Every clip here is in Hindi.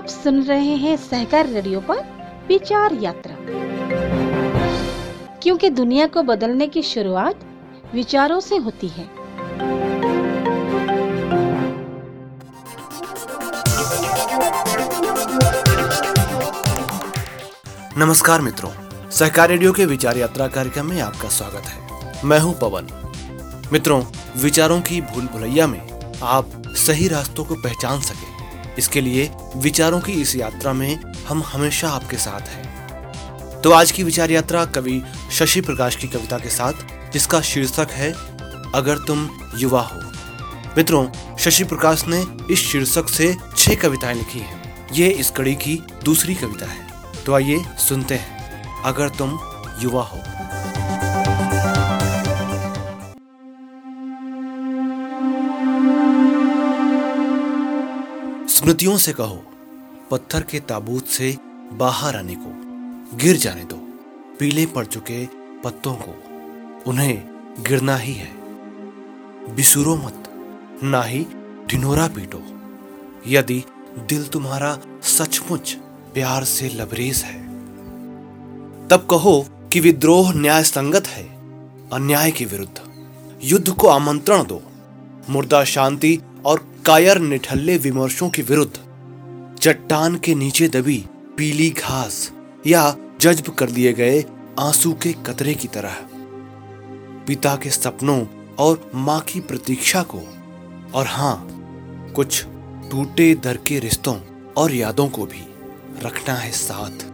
आप सुन रहे हैं सहकार रेडियो पर विचार यात्रा। क्योंकि दुनिया को बदलने की शुरुआत विचारों से होती है। नमस्कार मित्रों, सहकार रेडियो के विचार यात्रा कार्यक्रम में आपका स्वागत है। मैं हूँ पवन। मित्रों, विचारों की भूल भुलैया में आप सही रास्तों को पहचान सके। इसके लिए विचारों की इस यात्रा में हम हमेशा आपके साथ हैं। तो आज की विचार यात्रा कवि शशि प्रकाश की कविता के साथ, जिसका शीर्षक है, अगर तुम युवा हो। मित्रों, शशि प्रकाश ने इस शीर्षक से छह कविताएँ लिखी हैं। ये इस कड़ी की दूसरी कविता है। तो आइए सुनते हैं, अगर तुम युवा हो। स्मृतियों से कहो, पत्थर के ताबूत से बाहर आने को, गिर जाने दो, पीले पड़ चुके पत्तों को, उन्हें गिरना ही है। बिसुरो मत, ना ही ढिनोरा पीटो, यदि दिल तुम्हारा सचमुच प्यार से लबरेज है। तब कहो कि विद्रोह न्याय संगत है, अन्याय के विरुद्ध, युद्ध को आमंत्रण दो, मुर्दा शांति और कायर निठल्ले विमर्शों के विरुद्ध, चट्टान के नीचे दबी पीली घास या जज्ब कर दिए गए आँसू के कतरे की तरह। पिता के सपनों और माँ की प्रतीक्षा को, और हाँ, कुछ टूटे दर के रिश्तों और यादों को भी रखना है साथ।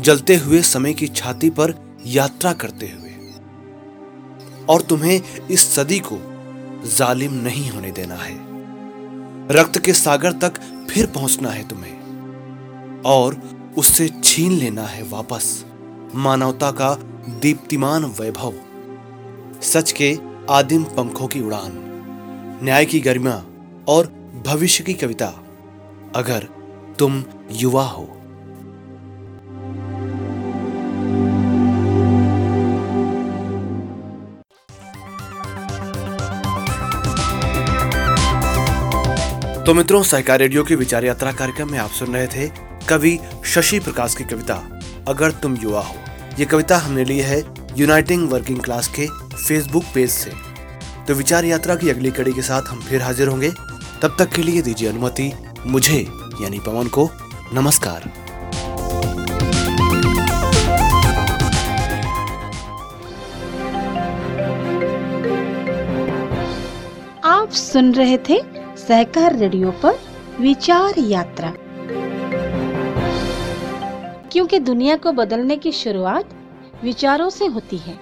जलते हुए समय की छाती पर यात्रा करते हुए, और तुम्हें इस सदी को जालिम नहीं होने देना है। रक्त के सागर तक फिर पहुँचना है तुम्हें। और उससे छीन लेना है वापस। मानवता का दीप्तिमान वैभव। सच के आदिम पंखों की उड़ान। न्याय की गरिमा और भविष्य की कविता। अगर तुम युवा हो। तो मित्रों सहकार रेडियो की विचार यात्रा कार्यक्रम में आप सुन रहे थे कवि शशि प्रकाश की कविता, अगर तुम युवा हो। ये कविता हमने ली है यूनाइटिंग वर्किंग क्लास के फेसबुक पेज से। तो विचार यात्रा की अगली कड़ी के साथ हम फिर हाजिर होंगे। तब तक के लिए दीजिए अनुमति, मुझे, यानी पवन को, नमस्कार। आप सुन रहे थे सहकार रेडियो पर विचार यात्रा। क्योंकि दुनिया को बदलने की शुरुआत विचारों से होती है।